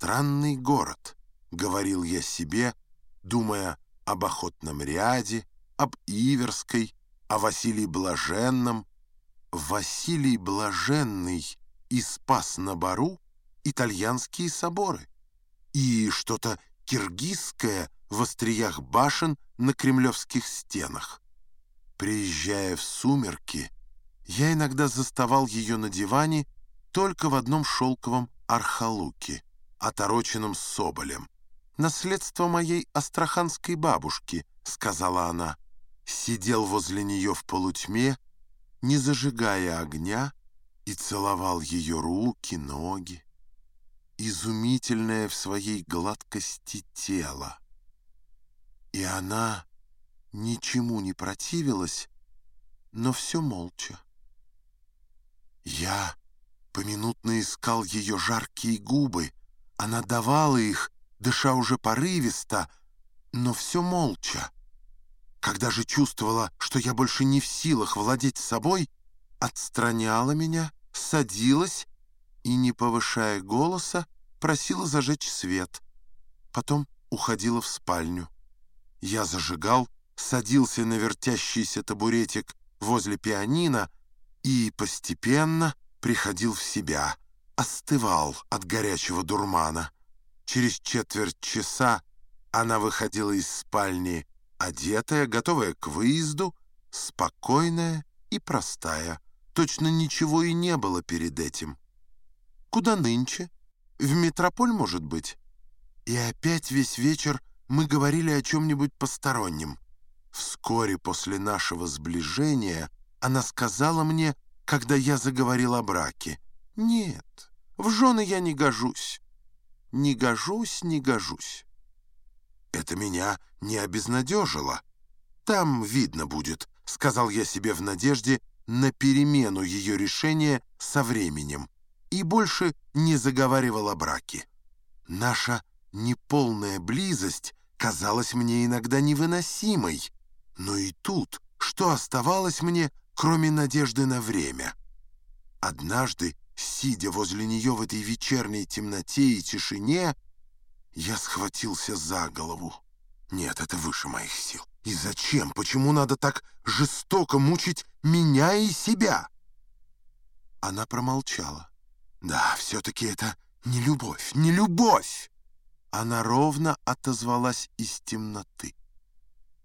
странный город», — говорил я себе, думая об охотном ряде, об Иверской, о Василии Блаженном. Василий Блаженный и Спас на Бару — итальянские соборы. И что-то киргизское в остриях башен на кремлевских стенах. Приезжая в сумерки, я иногда заставал ее на диване только в одном шелковом архалуке, отороченном соболем. «Наследство моей астраханской бабушки», — сказала она. Сидел возле нее в полутьме, не зажигая огня, и целовал ее руки, ноги. Изумительное в своей гладкости тело. И она ничему не противилась, но все молча. Я поминутно искал ее жаркие губы. Она давала их, дыша уже порывисто, но все молча. Когда же чувствовала, что я больше не в силах владеть собой, отстраняла меня, садилась и, не повышая голоса, просила зажечь свет. Потом уходила в спальню. Я зажигал, садился на вертящийся табуретик возле пианино и постепенно приходил в себя, остывал от горячего дурмана. Через четверть часа она выходила из спальни, одетая, готовая к выезду, спокойная и простая. Точно ничего и не было перед этим. Куда нынче? В метрополь, может быть? И опять весь вечер мы говорили о чем-нибудь постороннем. Вскоре после нашего сближения она сказала мне, когда я заговорил о браке, «Нет, в жены я не гожусь. Не гожусь, не гожусь». Это меня не обезнадежило. «Там видно будет», — сказал я себе в надежде на перемену ее решения со временем и больше не заговаривал о браке. Наша неполная близость казалась мне иногда невыносимой, но и тут, что оставалось мне, кроме надежды на время? Однажды, сидя возле нее в этой вечерней темноте и тишине, я схватился за голову. Нет, это выше моих сил. И зачем, почему надо так жестоко мучить меня и себя? Она промолчала. Да, все-таки это не любовь, не любовь. Она ровно отозвалась из темноты.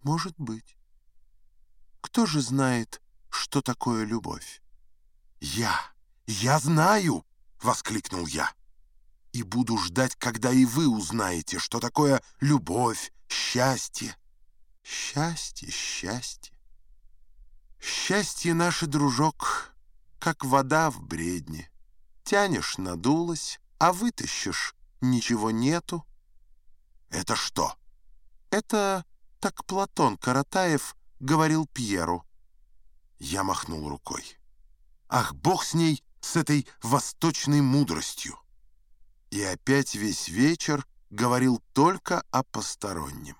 Может быть. Кто же знает, что такое любовь? Я, я знаю, воскликнул я. И буду ждать, когда и вы узнаете, что такое любовь, счастье. Счастье, счастье. Счастье, наш дружок, как вода в бредне. Тянешь — надулась, а вытащишь — ничего нету. Это что? Это так Платон Каратаев говорил Пьеру. Я махнул рукой. Ах, бог с ней, с этой восточной мудростью. И опять весь вечер говорил только о постороннем.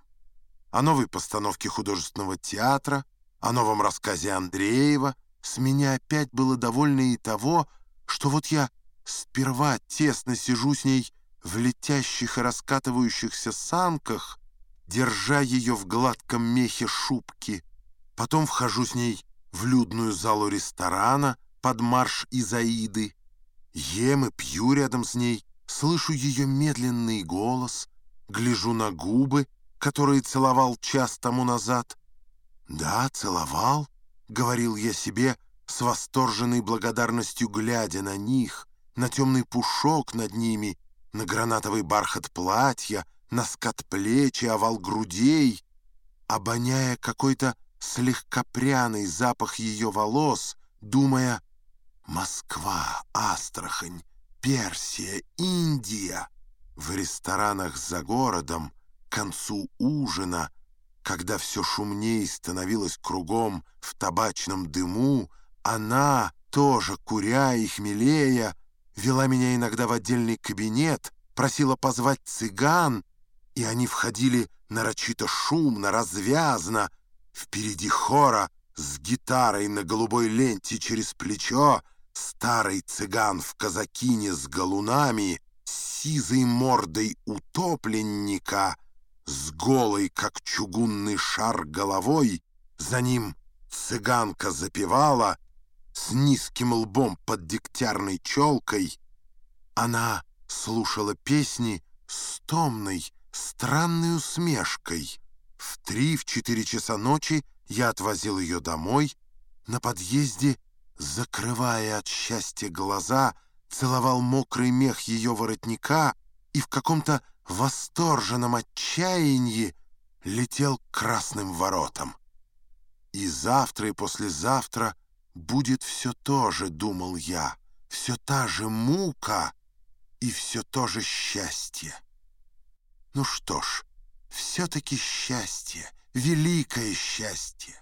О новой постановке художественного театра, о новом рассказе Андреева. С меня опять было довольно и того, что вот я сперва тесно сижу с ней в летящих и раскатывающихся санках, держа ее в гладком мехе шубки, потом вхожу с ней в людную залу ресторана под марш Изаиды, ем и пью рядом с ней, слышу ее медленный голос, гляжу на губы, которые целовал час тому назад. «Да, целовал», — говорил я себе, с восторженной благодарностью глядя на них — на темный пушок над ними, на гранатовый бархат платья, на скат плечи, овал грудей, обоняя какой-то слегка пряный запах ее волос, думая «Москва, Астрахань, Персия, Индия». В ресторанах за городом, к концу ужина, когда все шумней становилось кругом в табачном дыму, она, тоже куря и хмелея, вела меня иногда в отдельный кабинет, просила позвать цыган, и они входили нарочито шумно, развязно, впереди хора с гитарой на голубой ленте через плечо, старый цыган в казакине с галунами, с сизой мордой утопленника, с голой, как чугунный шар, головой, за ним цыганка запевала, с низким лбом под дегтярной челкой. Она слушала песни с томной, странной усмешкой. В три-в четыре часа ночи я отвозил ее домой. На подъезде, закрывая от счастья глаза, целовал мокрый мех ее воротника и в каком-то восторженном отчаянии летел к красным воротам. И завтра и послезавтра будет все то же, думал я, все та же мука и все то же счастье. Ну что ж, все-таки счастье, великое счастье.